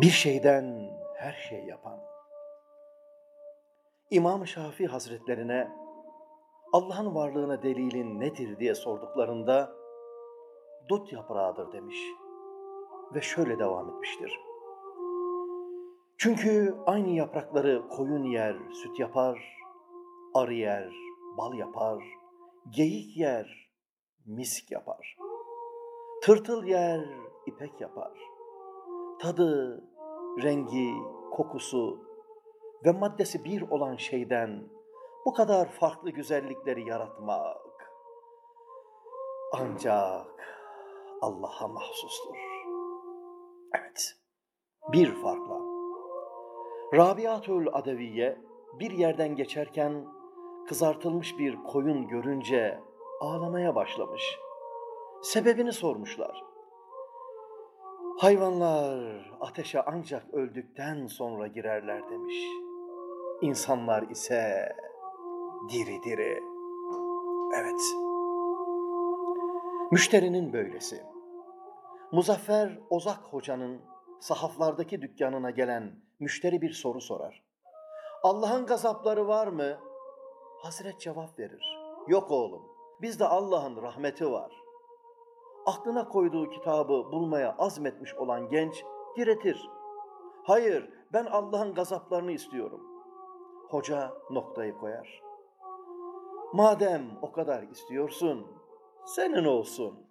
Bir şeyden her şey yapan. İmam Şafii Hazretlerine Allah'ın varlığına delilin nedir diye sorduklarında dut yaprağıdır demiş ve şöyle devam etmiştir. Çünkü aynı yaprakları koyun yer, süt yapar, arı yer, bal yapar, geyik yer, misk yapar. Tırtıl yer, ipek yapar. Tadı, rengi, kokusu ve maddesi bir olan şeyden bu kadar farklı güzellikleri yaratmak ancak Allah'a mahsustur. Evet, bir farkla. Rabiatül Adeviye bir yerden geçerken kızartılmış bir koyun görünce ağlamaya başlamış. Sebebini sormuşlar. Hayvanlar ateşe ancak öldükten sonra girerler demiş. İnsanlar ise diri diri. Evet. Müşterinin böylesi. Muzaffer Ozak Hoca'nın sahaflardaki dükkanına gelen müşteri bir soru sorar. Allah'ın gazapları var mı? Hazret cevap verir. Yok oğlum, bizde Allah'ın rahmeti var. Aklına koyduğu kitabı bulmaya azmetmiş olan genç diretir. Hayır, ben Allah'ın gazaplarını istiyorum. Hoca noktayı koyar. Madem o kadar istiyorsun, senin olsun.